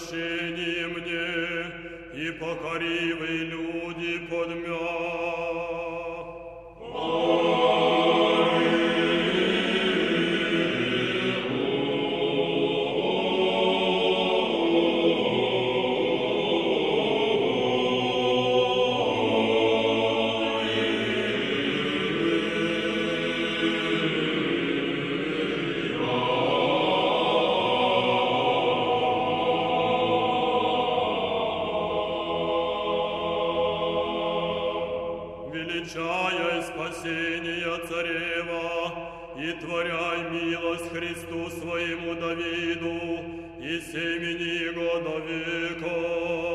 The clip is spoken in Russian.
прощение мне, и покоривы люди подмя. Величая спасения царева, и творяй милость Христу своему Давиду, и семени его века.